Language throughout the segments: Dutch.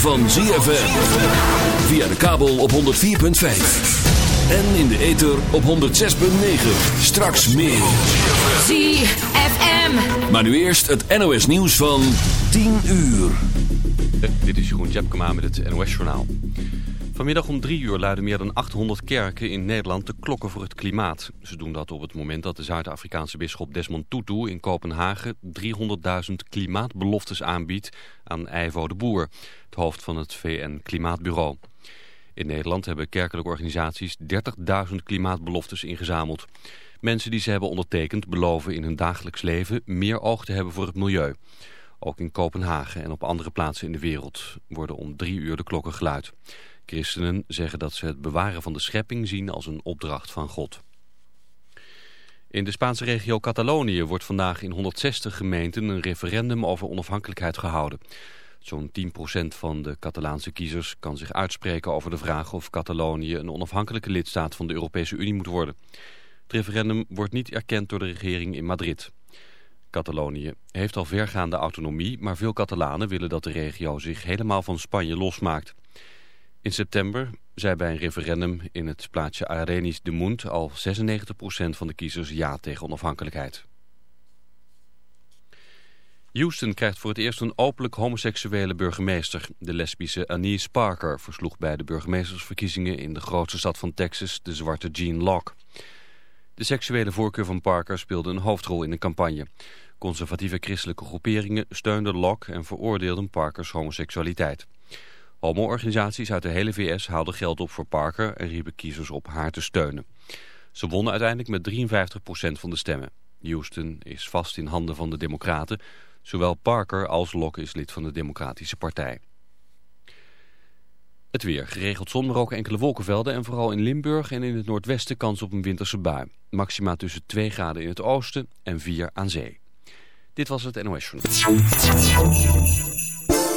van ZFM. Via de kabel op 104.5. En in de ether op 106.9. Straks meer. ZFM. Maar nu eerst het NOS nieuws van 10 uur. Dit is Jeroen Tjepkema met het NOS Journaal. Vanmiddag om drie uur luiden meer dan 800 kerken in Nederland de klokken voor het klimaat. Ze doen dat op het moment dat de Zuid-Afrikaanse bisschop Desmond Tutu in Kopenhagen 300.000 klimaatbeloftes aanbiedt aan Ivo de Boer, het hoofd van het VN Klimaatbureau. In Nederland hebben kerkelijke organisaties 30.000 klimaatbeloftes ingezameld. Mensen die ze hebben ondertekend beloven in hun dagelijks leven meer oog te hebben voor het milieu. Ook in Kopenhagen en op andere plaatsen in de wereld worden om drie uur de klokken geluid. Christenen zeggen dat ze het bewaren van de schepping zien als een opdracht van God. In de Spaanse regio Catalonië wordt vandaag in 160 gemeenten een referendum over onafhankelijkheid gehouden. Zo'n 10% van de Catalaanse kiezers kan zich uitspreken over de vraag of Catalonië een onafhankelijke lidstaat van de Europese Unie moet worden. Het referendum wordt niet erkend door de regering in Madrid. Catalonië heeft al vergaande autonomie, maar veel Catalanen willen dat de regio zich helemaal van Spanje losmaakt. In september zei bij een referendum in het plaatsje Arenis de Munt al 96% van de kiezers ja tegen onafhankelijkheid. Houston krijgt voor het eerst een openlijk homoseksuele burgemeester. De lesbische Anise Parker versloeg bij de burgemeestersverkiezingen in de grootste stad van Texas de zwarte Gene Locke. De seksuele voorkeur van Parker speelde een hoofdrol in de campagne. Conservatieve christelijke groeperingen steunden Locke en veroordeelden Parkers homoseksualiteit. Homo-organisaties uit de hele VS haalden geld op voor Parker en riepen kiezers op haar te steunen. Ze wonnen uiteindelijk met 53% van de stemmen. Houston is vast in handen van de democraten. Zowel Parker als Locke is lid van de Democratische Partij. Het weer. Geregeld zon, maar ook enkele wolkenvelden. En vooral in Limburg en in het noordwesten kans op een winterse bui. Maxima tussen 2 graden in het oosten en 4 aan zee. Dit was het NOS Journal.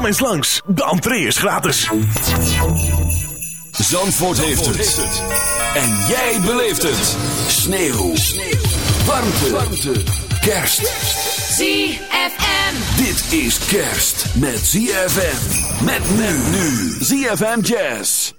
Kom eens langs, de entree is gratis. Zandvoort heeft het. En jij beleeft het. Sneeuw. Warmte. Warmte. Kerst. ZFM. Dit is kerst met ZFM. Met men nu. ZFM Jazz.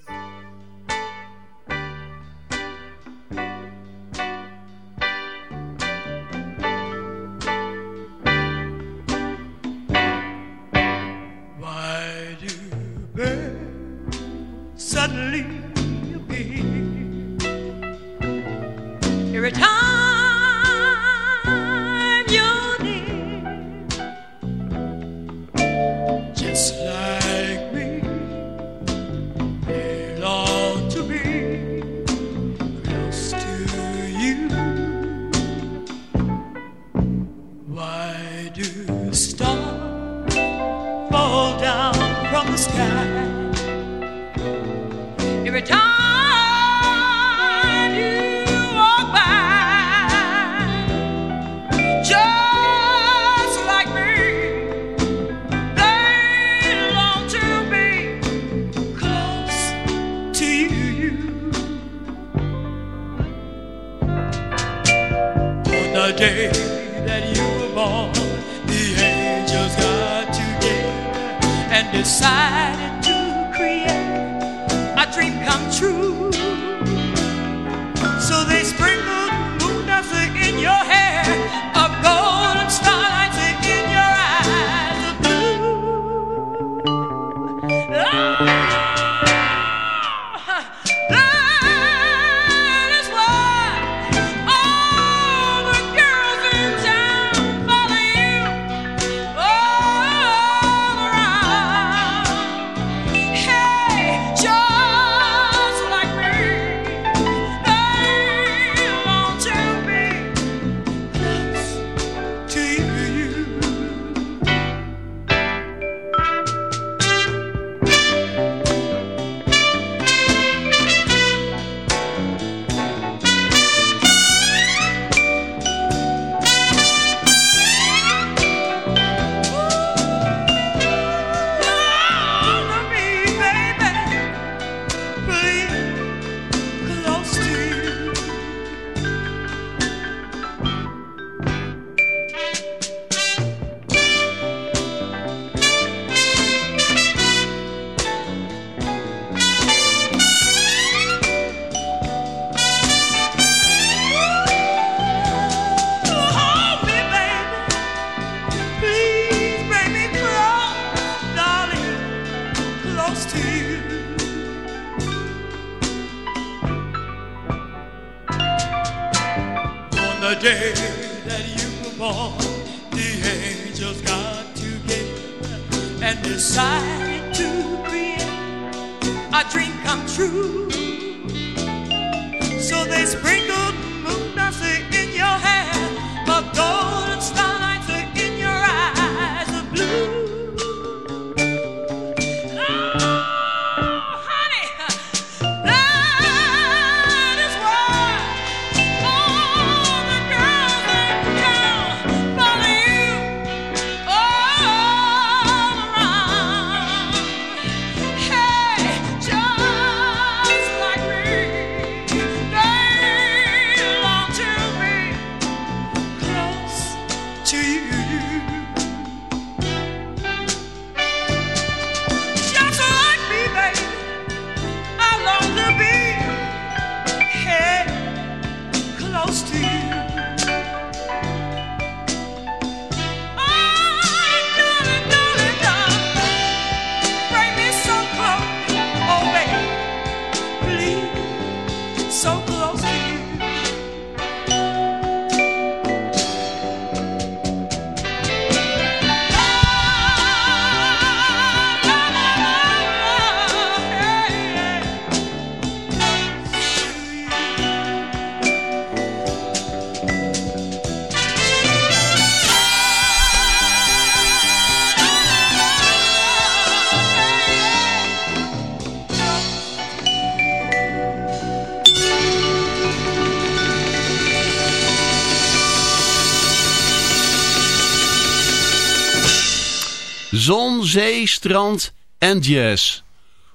Zon, zee, strand en jazz.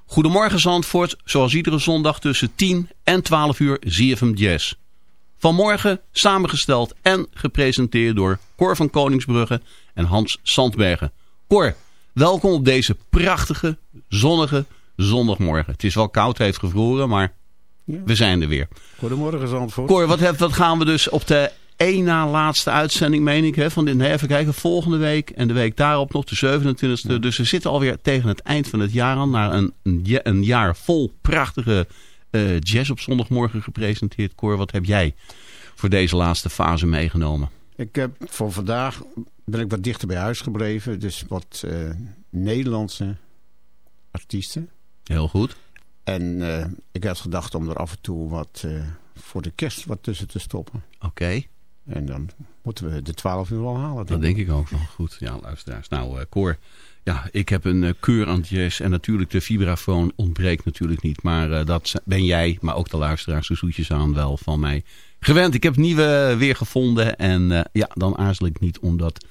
Goedemorgen Zandvoort, zoals iedere zondag tussen 10 en 12 uur ZFM Jazz. Vanmorgen samengesteld en gepresenteerd door Cor van Koningsbrugge en Hans Sandbergen. Cor, welkom op deze prachtige, zonnige zondagmorgen. Het is wel koud, het heeft gevroren, maar we zijn er weer. Goedemorgen Zandvoort. Cor, wat, heb- wat gaan we dus op de één na laatste uitzending, meen ik, hè, van dit, nee, even kijken, volgende week en de week daarop nog, de 27e. Dus we zitten alweer tegen het eind van het jaar aan, naar een, een, ja- een jaar vol prachtige eh, jazz op zondagmorgen gepresenteerd. Cor, wat heb jij voor deze laatste fase meegenomen? Ik heb voor vandaag ben ik wat dichter bij huis gebleven. Dus wat eh, Nederlandse artiesten. Heel goed. En eh, ik had gedacht om er af en toe wat voor de kerst wat tussen te stoppen. Oké, En dan moeten we de 12 uur wel halen. dat denk ik ook wel. Goed, ja, luisteraars. Nou, eh Cor, ja, ik heb een eh, keur aan jazz en natuurlijk de vibrafoon ontbreekt natuurlijk niet. Maar eh, dat ben jij, maar ook de luisteraars, de zoetjes aan wel van mij gewend. Ik heb nieuwe weer gevonden en ja, dan aarzel ik niet om dat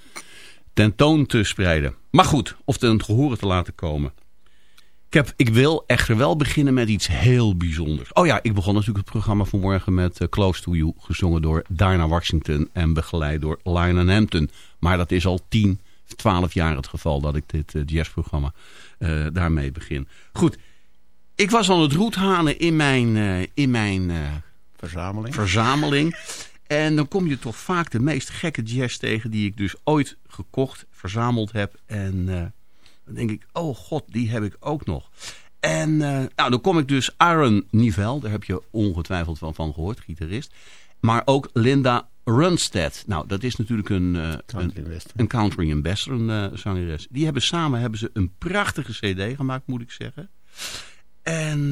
tentoon te spreiden. Maar goed, of ten gehoren te laten komen. Heb, ik wil echter wel beginnen met iets heel bijzonders. Oh ja, ik begon natuurlijk het programma vanmorgen met eh, Close to You, gezongen door Diana Washington en begeleid door Lionel Hampton. Maar dat is al 10, 12 jaar het geval dat ik dit eh, jazzprogramma eh, daarmee begin. Goed, ik was aan het roethanen in mijn, in mijn Verzameling. verzameling. En dan kom je toch vaak de meest gekke jazz tegen die ik dus ooit gekocht, verzameld heb. En dan denk ik, oh god, die heb ik ook nog. En eh, nou, dan kom ik dus Aaron Nivel, daar heb je ongetwijfeld wel van gehoord, gitarist. Maar ook Linda Runstead. Nou, dat is natuurlijk een, eh, Country een, een country en western eh, zangeres. Die hebben samen hebben ze een prachtige cd gemaakt, moet ik zeggen. En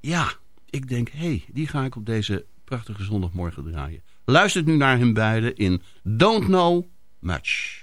ja, ik denk, hé, hey, die ga ik op deze prachtige zondagmorgen draaien. Luistert nu naar hun beiden in Don't Know Much.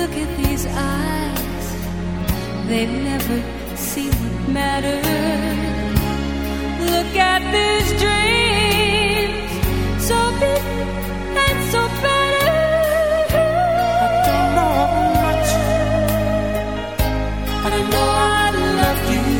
Look at these eyes, they've never seen what matters. Look at these dreams, so big and so better. I don't know much, but I know I love you.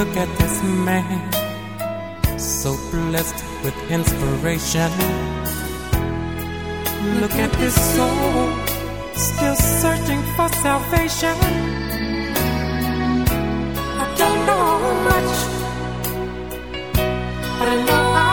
Look at this man, so blessed with inspiration. Look at this soul, still searching for salvation. I don't know much, but I know I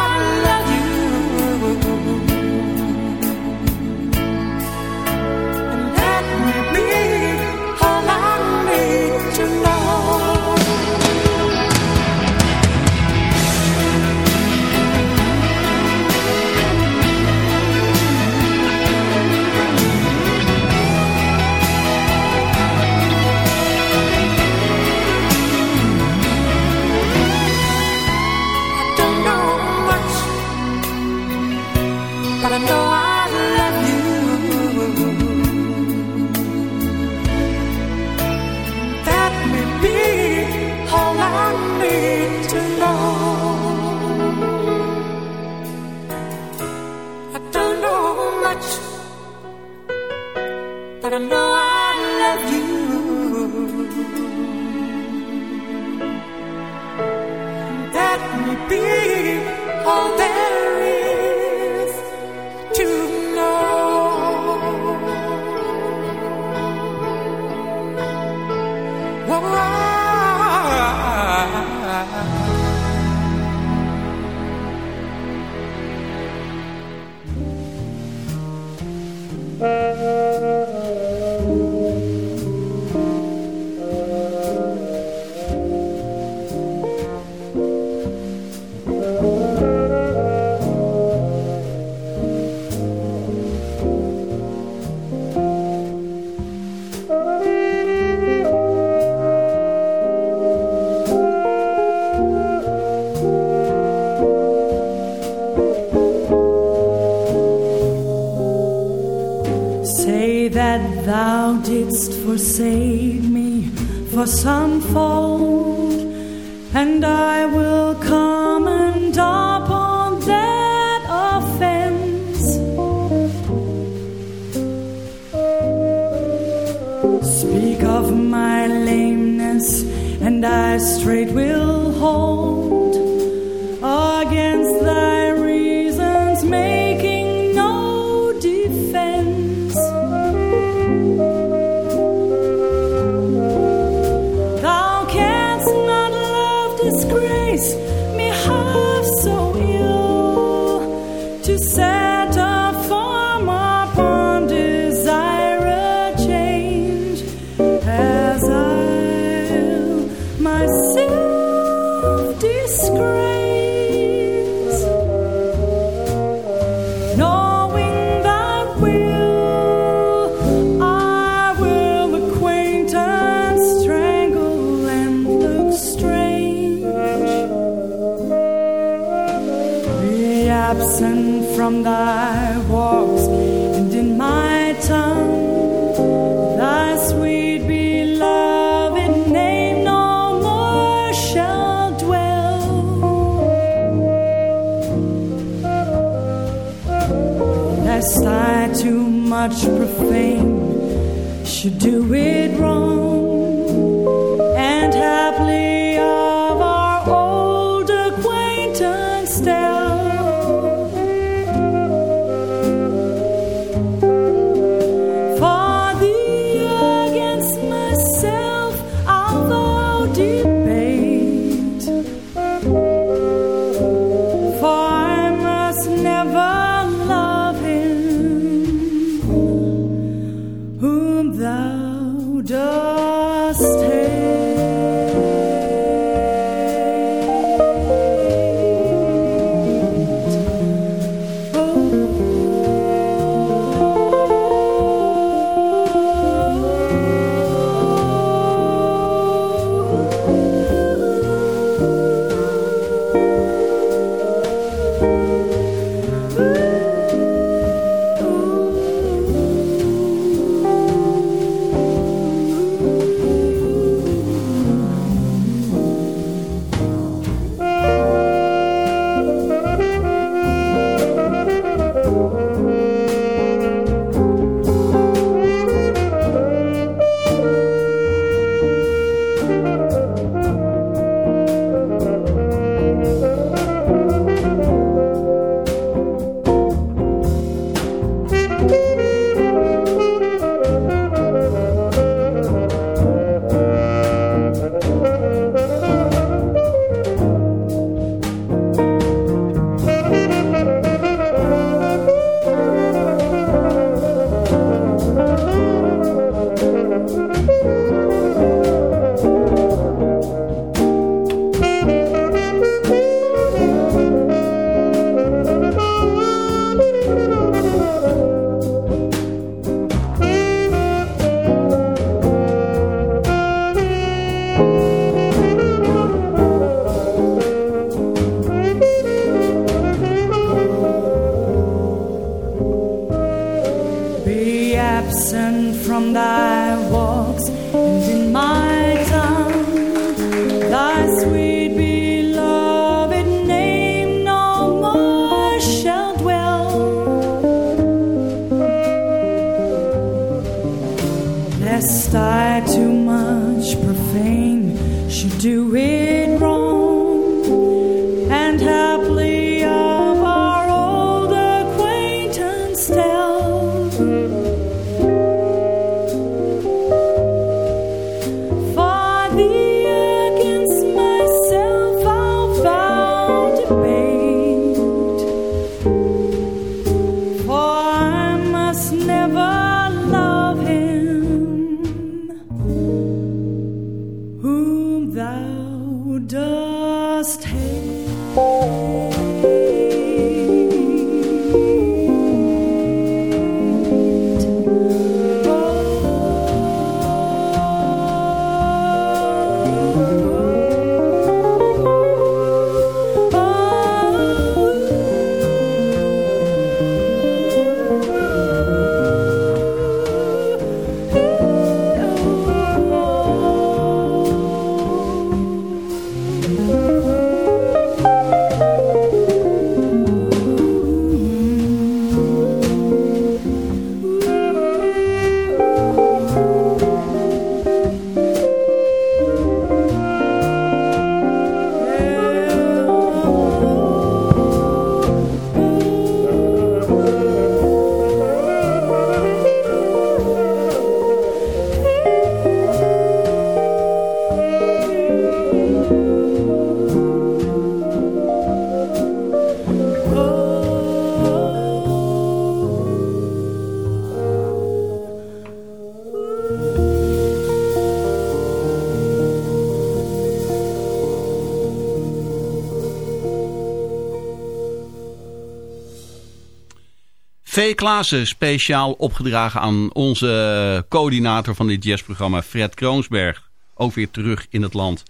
Klaassen, speciaal opgedragen aan onze coördinator van dit jazzprogramma, Fred Kroonsberg. Ook weer terug in het land.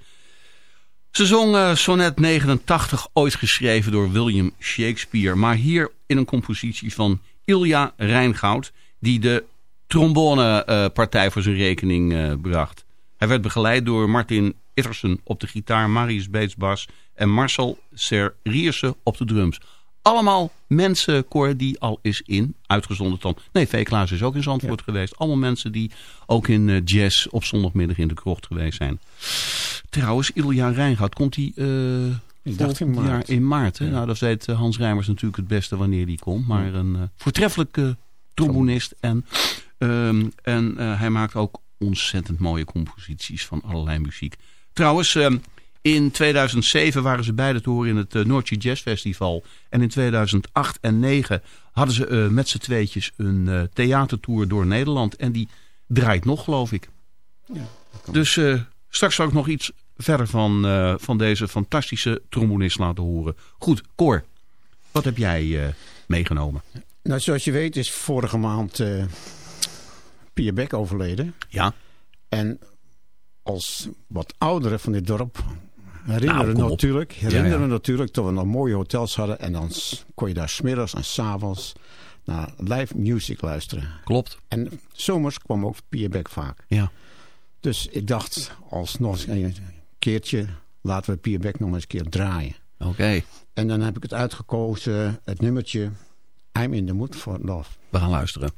Ze zong uh, sonnet 89, ooit geschreven door William Shakespeare. Maar hier in een compositie van Ilja Rijngoud, die de trombonepartij uh, voor zijn rekening bracht. Hij werd begeleid door Martin Ittersen op de gitaar, Marius Beets bas en Marcel Serrierse op de drums. Allemaal mensen, Cor, die al is in, uitgezonden dan. Nee, V. Klaas is ook in Zandvoort ja. geweest. Allemaal mensen die ook in uh, jazz op zondagmiddag in de krocht geweest zijn. Trouwens, Ilja Rijngoud, komt hij uh, Ik dacht in maart. jaar in maart? Hè? Ja. Nou, dat weet Hans Rijmers natuurlijk het beste wanneer die komt. Maar een uh, voortreffelijke trombonist. En, um, en hij maakt ook ontzettend mooie composities van allerlei muziek. Trouwens, um, in 2007 waren ze beide te horen in het uh, Noordje Jazz Festival. En in 2008 en 2009 hadden ze uh, met z'n tweetjes een uh, theatertour door Nederland. En die draait nog, geloof ik. Ja, dus straks zal ik nog iets verder van, van deze fantastische trombonist laten horen. Goed, Cor, wat heb jij meegenomen? Nou, zoals je weet is vorige maand Pierre Beck overleden. Ja. En als wat ouderen van dit dorp herinneren nou, natuurlijk, herinneren ja, ja. natuurlijk dat we nog mooie hotels hadden. En dan kon je daar smiddags en s'avonds naar live music luisteren. Klopt. En zomers kwam ook Pierre Beck vaak. Ja. Dus ik dacht, als nog eens een keertje, laten we Pierre Beck nog eens een keer draaien. Oké. Okay. En dan heb ik het uitgekozen, het nummertje I'm in the mood for love. We gaan luisteren.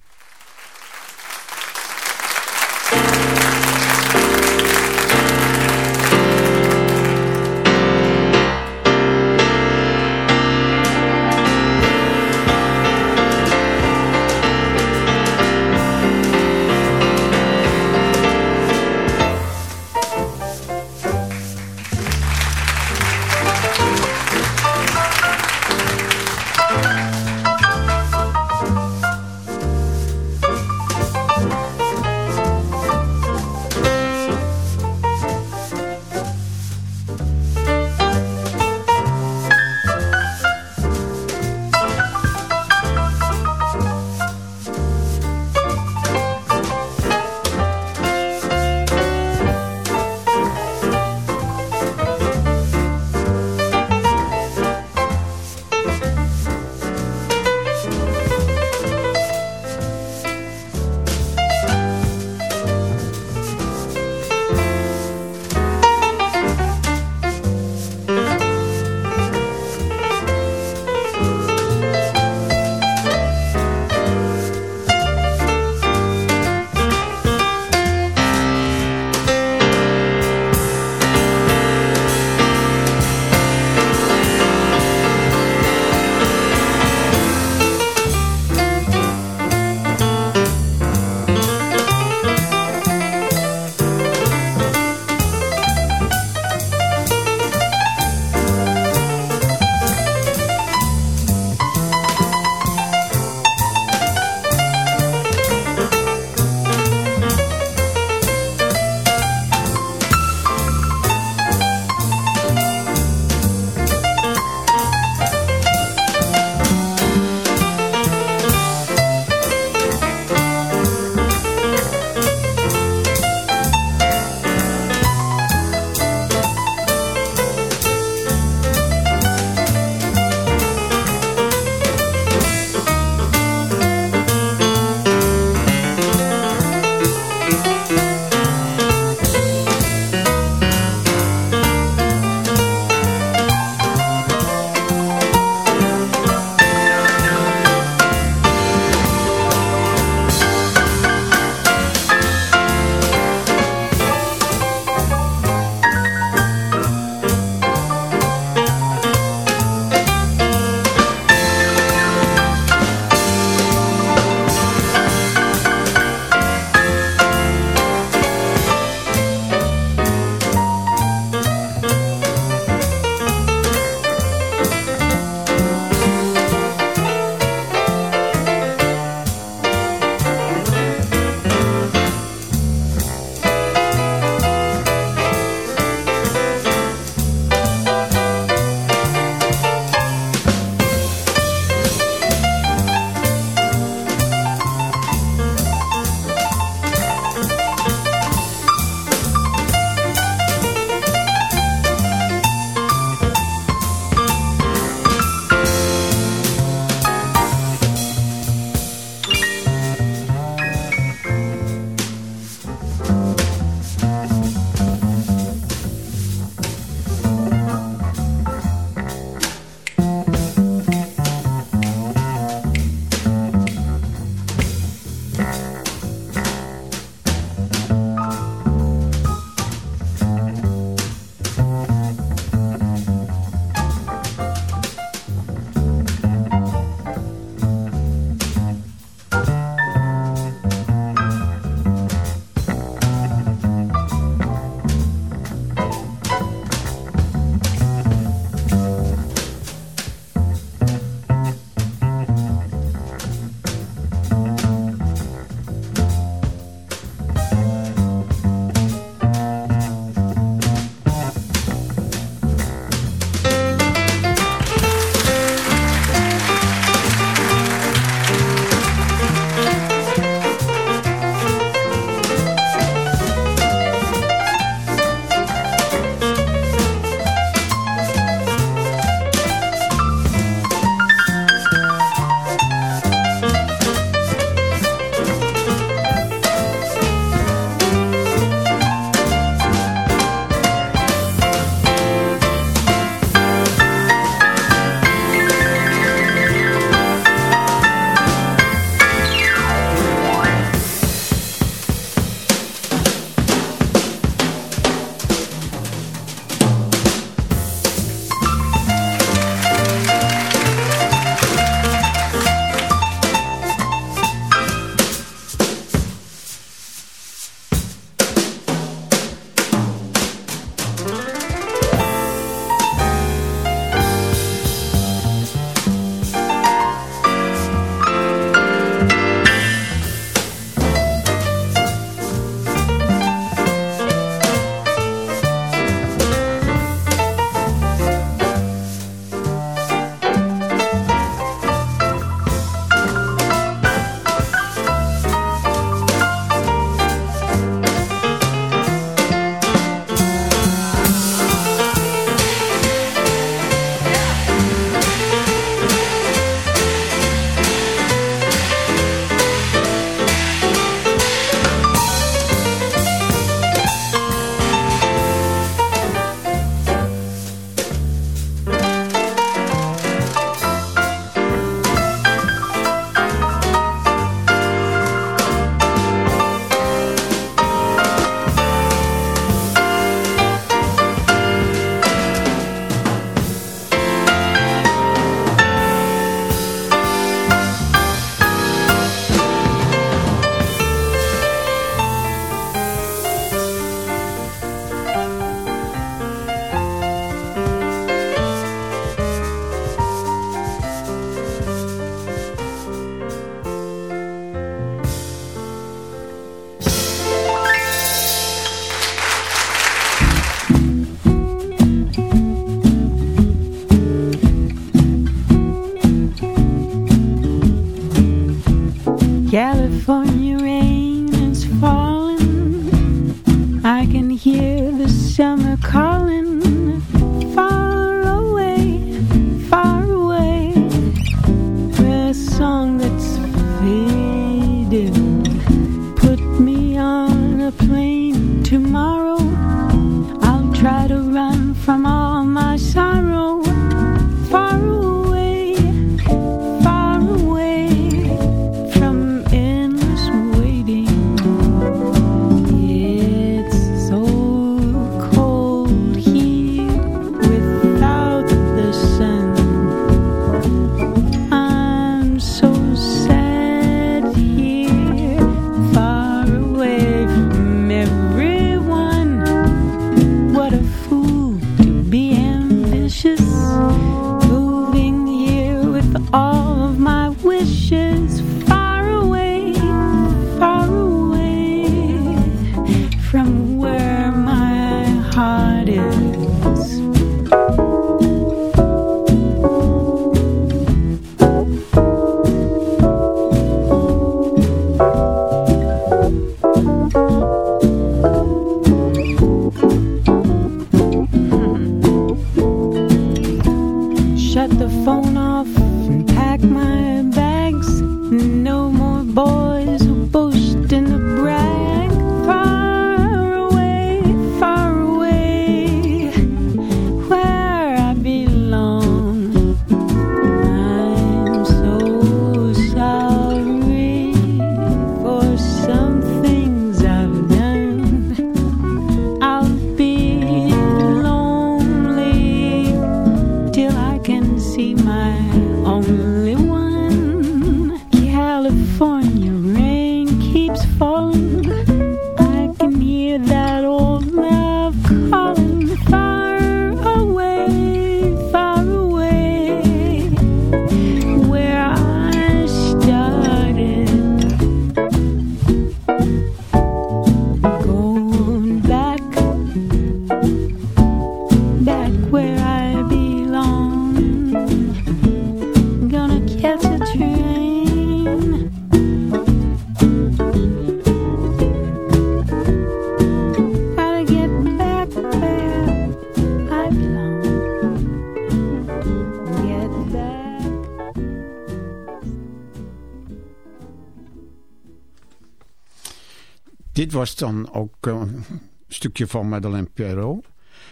Dan ook eh, een stukje van Madeleine Perrault.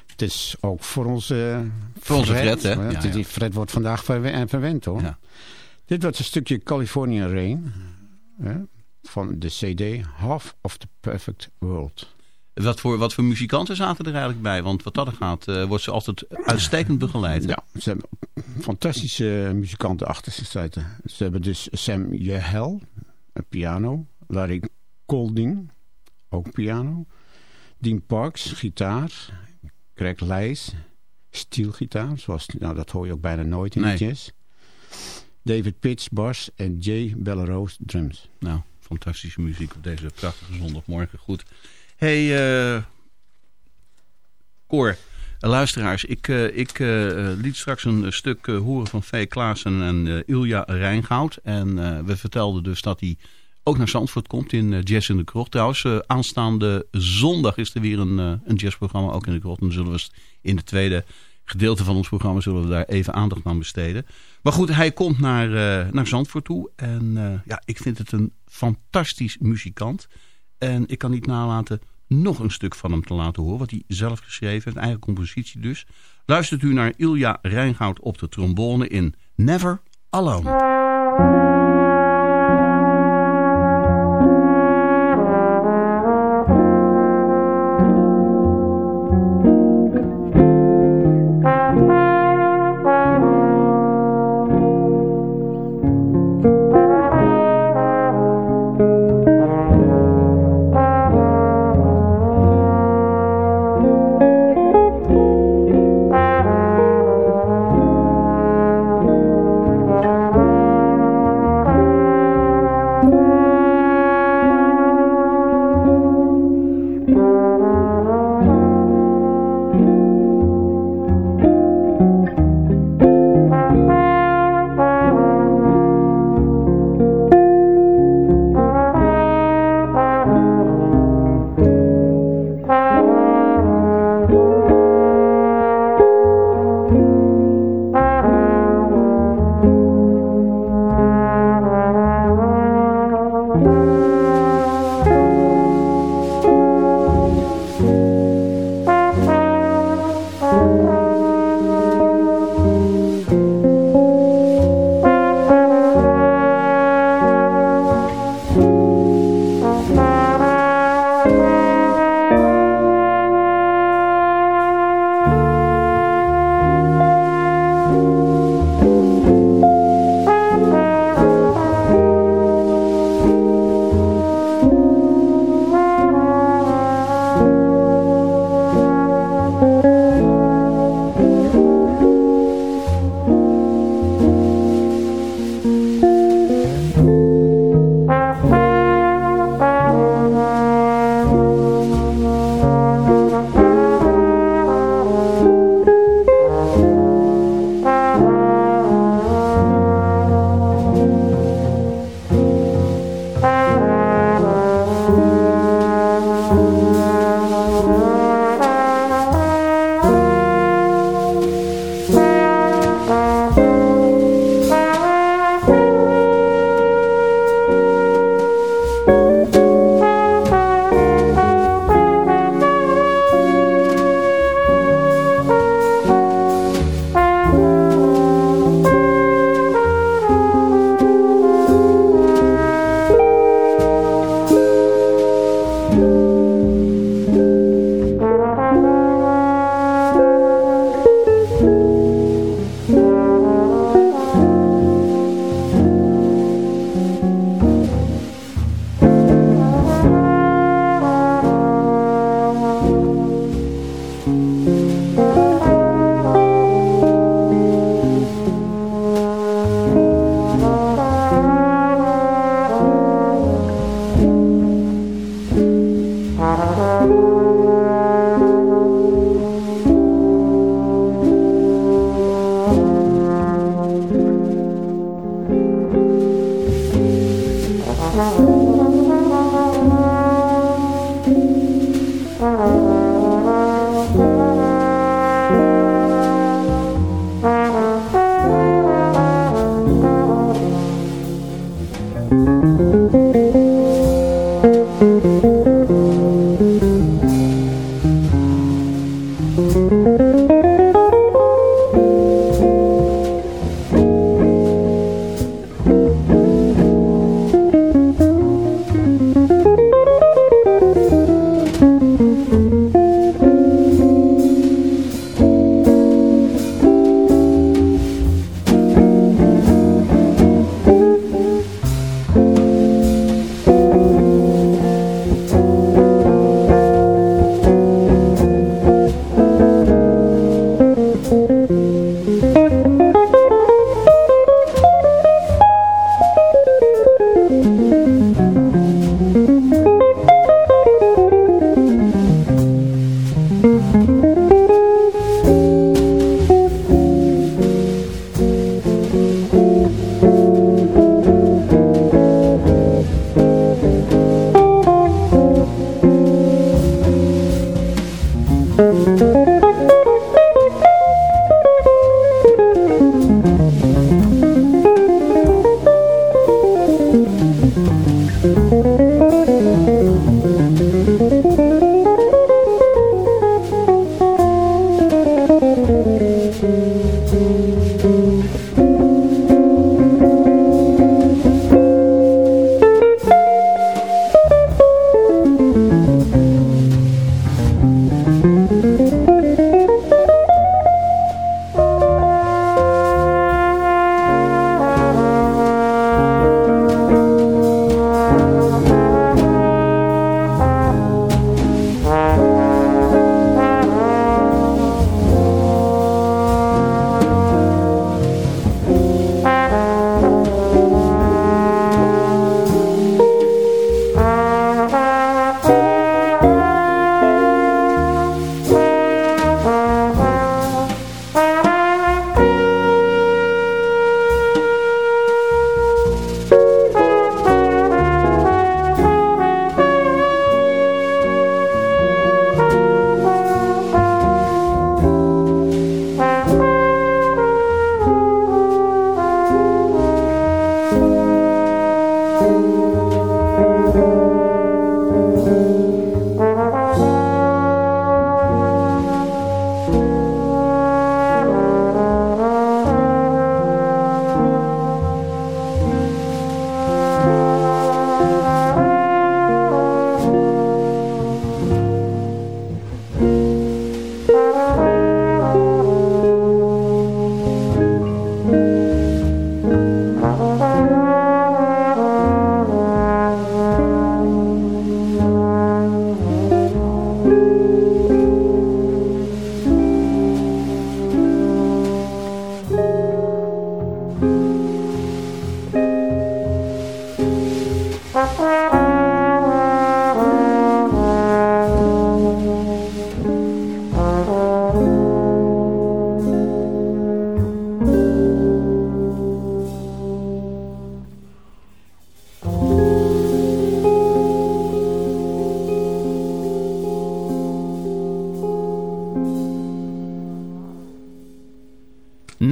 Het is ook voor onze Voor onze Fred, hè? Ja, Ja, Die. Fred wordt vandaag en verwend, hoor. Ja. Dit was een stukje California Rain. hè, van de CD Half of the Perfect World. Wat voor, wat voor muzikanten zaten er eigenlijk bij? Want wat dat er gaat, eh, wordt ze altijd uitstekend begeleid. Ja, ze hebben fantastische muzikanten achter zich zitten. Ze hebben dus Sam Yehel, een piano. Larry Colding, ook piano. Dean Parks, gitaar. Greg Leijs, steelgitaar. Zoals, nou, dat hoor je ook bijna nooit in Nee. de jazz. David Pitts, bas. En Jay Bellerose, drums. Nou, fantastische muziek op deze prachtige zondagmorgen. Goed. hey, Cor, eh, luisteraars. Ik, eh, ik eh, liet straks een stuk horen van V. Klaassen en Ilja Rijngoud. En we vertelden dus dat hij ook naar Zandvoort komt in eh, Jazz in de Krocht. Trouwens, eh, aanstaande zondag is er weer een, eh, een jazzprogramma, ook in de Krocht. En dan zullen we in het tweede gedeelte van ons programma zullen we daar even aandacht aan besteden. Maar goed, hij komt naar, naar Zandvoort toe. En ja, ik vind het een fantastisch muzikant. En ik kan niet nalaten nog een stuk van hem te laten horen. Wat hij zelf geschreven heeft, eigen compositie dus. Luistert u naar Ilja Rijngoud op de trombone in Never Alone.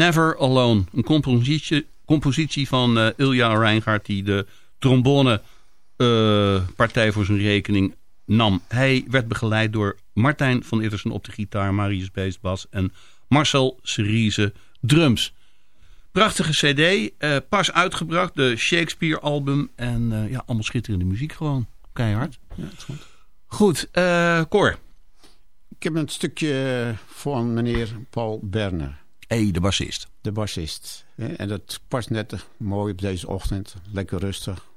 Never Alone. Een compositie, compositie van uh, Ilja Reingaard die de trombone uh, partij voor zijn rekening nam. Hij werd begeleid door Martijn van Ittersen op de gitaar, Marius Beest bas en Marcel Cerise drums. Prachtige cd, uh, pas uitgebracht, de Shakespeare album en ja, allemaal schitterende muziek gewoon. Keihard. Ja, goed, goed Cor. Ik heb een stukje van meneer Paul Berner. Hey, de bassist. De bassist. En dat past net mooi op deze ochtend. Lekker rustig.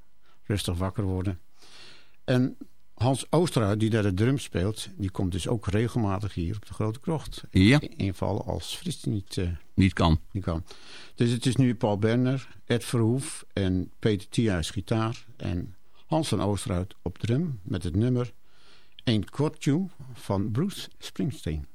Rustig wakker worden. En Hans Oosterhuis, die daar de drum speelt... die komt dus ook regelmatig hier op de Grote Krocht. Ja. Invallen als Frits niet, uh, niet, kan. niet kan. Dus het is nu Paul Berner, Ed Verhoef en Peter Thia's gitaar... en Hans van Oosterhuis op drum met het nummer... Een kort tune van Bruce Springsteen.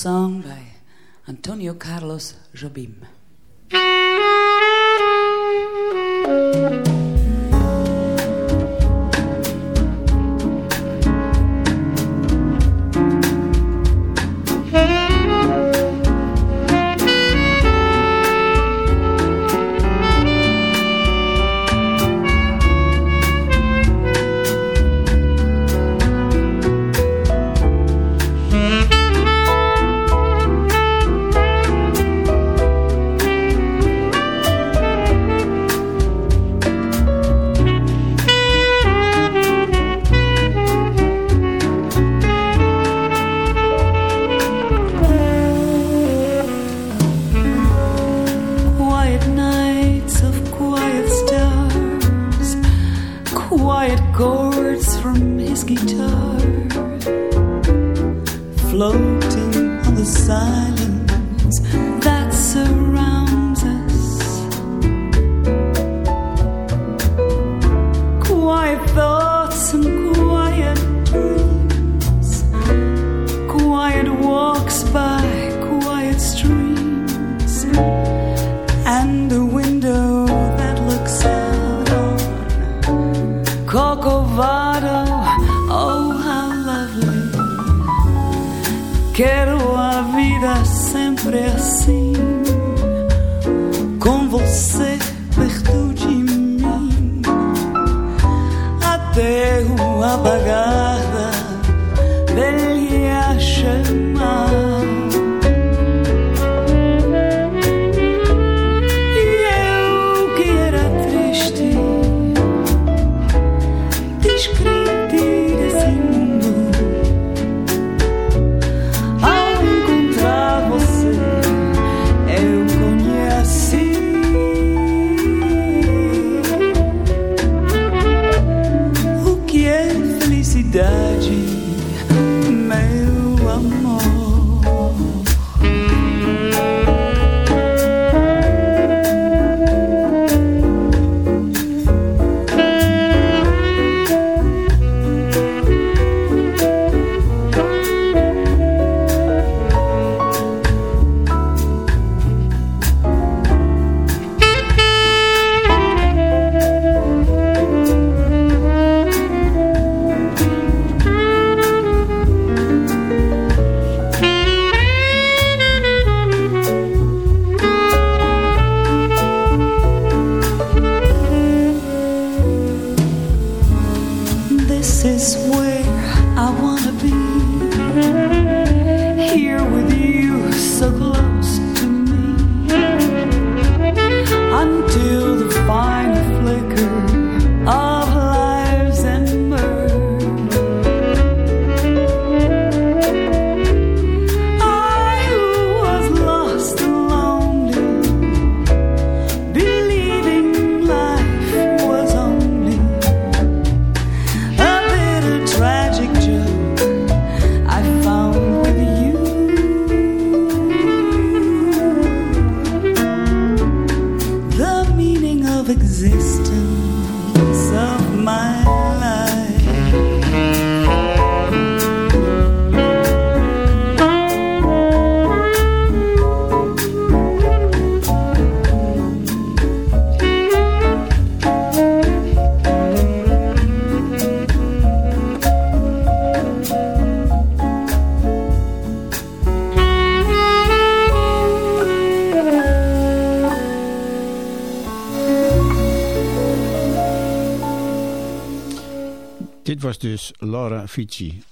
Song by Antonio Carlos Jobim. Quero a vida sempre assim, com você perto de mim, até o apagar dus Laura Fici.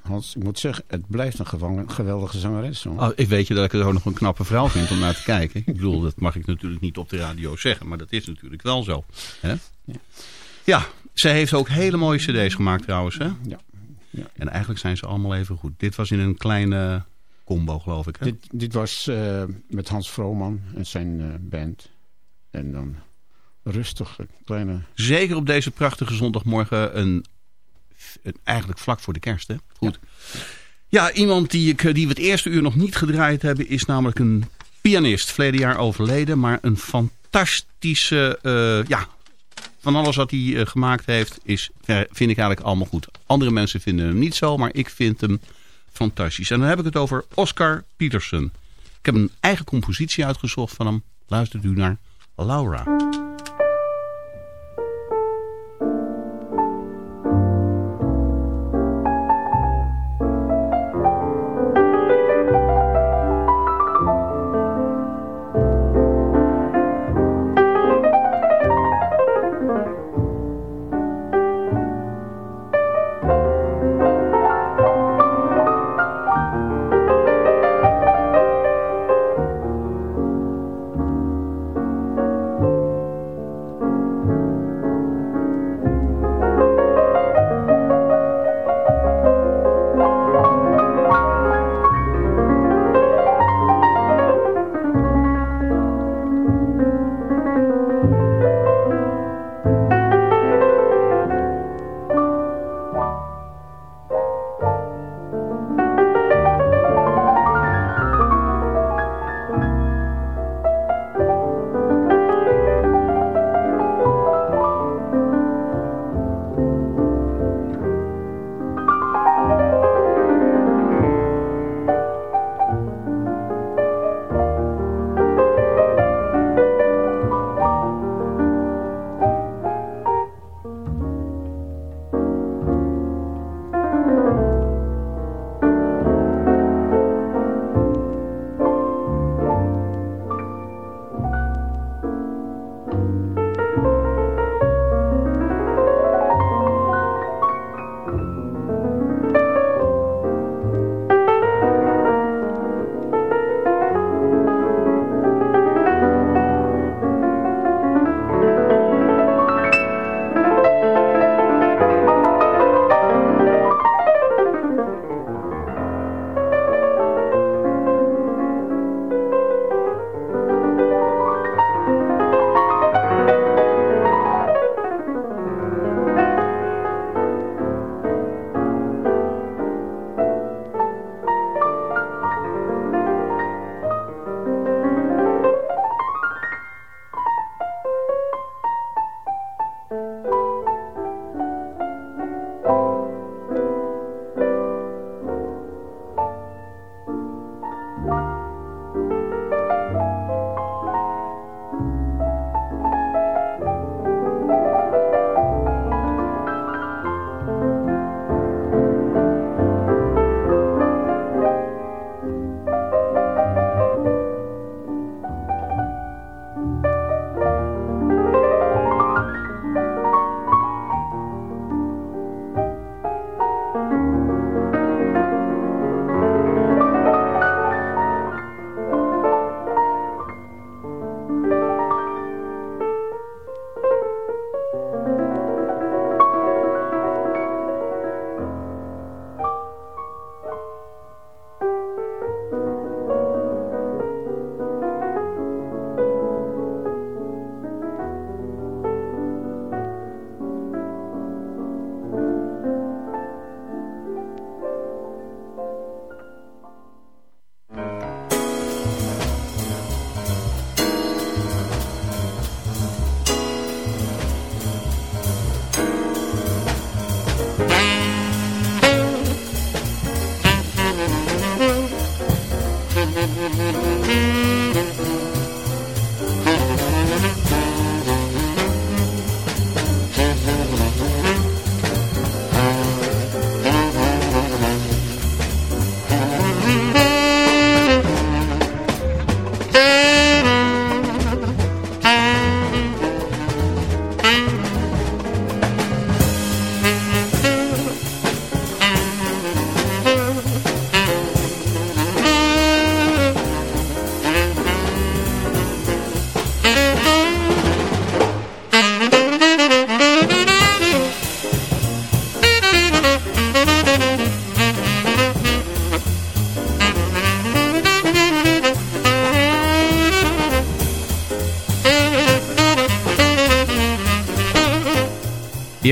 Hans, ik moet zeggen, het blijft een gevangen, geweldige zangeres. hoor. Oh, ik weet je dat ik het ook nog een knappe vrouw vind om naar te kijken. Ik bedoel, dat mag ik natuurlijk niet op de radio zeggen, maar dat is natuurlijk wel zo. Hè? Ja. Ja, ze heeft ook hele mooie cd's gemaakt trouwens. Hè? Ja. ja. En eigenlijk zijn ze allemaal even goed. Dit was in een kleine combo, geloof ik. Hè? Dit, dit was eh, met Hans Vrooman en zijn eh, band. En dan rustig, een kleine... Zeker op deze prachtige zondagmorgen. Een- eigenlijk vlak voor de kerst, hè? Goed. Ja, iemand die, ik, die we het eerste uur nog niet gedraaid hebben... is namelijk een pianist. Verleden jaar overleden, maar een fantastische... eh, ja, van alles wat hij eh, gemaakt heeft, is, eh, vind ik eigenlijk allemaal goed. Andere mensen vinden hem niet zo, maar ik vind hem fantastisch. En dan heb ik het over Oscar Peterson. Ik heb een eigen compositie uitgezocht van hem. Luistert u naar Laura.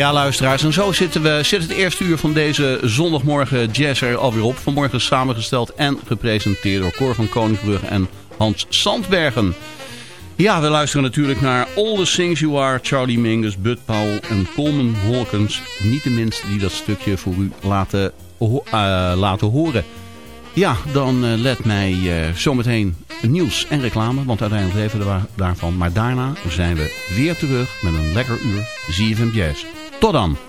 Ja, luisteraars. En zo zitten we, zit het eerste uur van deze zondagmorgen jazz er alweer op. Vanmorgen samengesteld en gepresenteerd door Cor van Koningsbrugge en Hans Sandbergen. Ja, we luisteren natuurlijk naar All the Things You Are, Charlie Mingus, Bud Powell en Coleman Hawkins. Niet de minste die dat stukje voor u laten, uh, laten horen. Ja, dan uh, let mij uh, zometeen nieuws en reclame, want uiteindelijk leven we daarvan. Maar daarna zijn we weer terug met een lekker uur ZFM Jazz. Tot dan!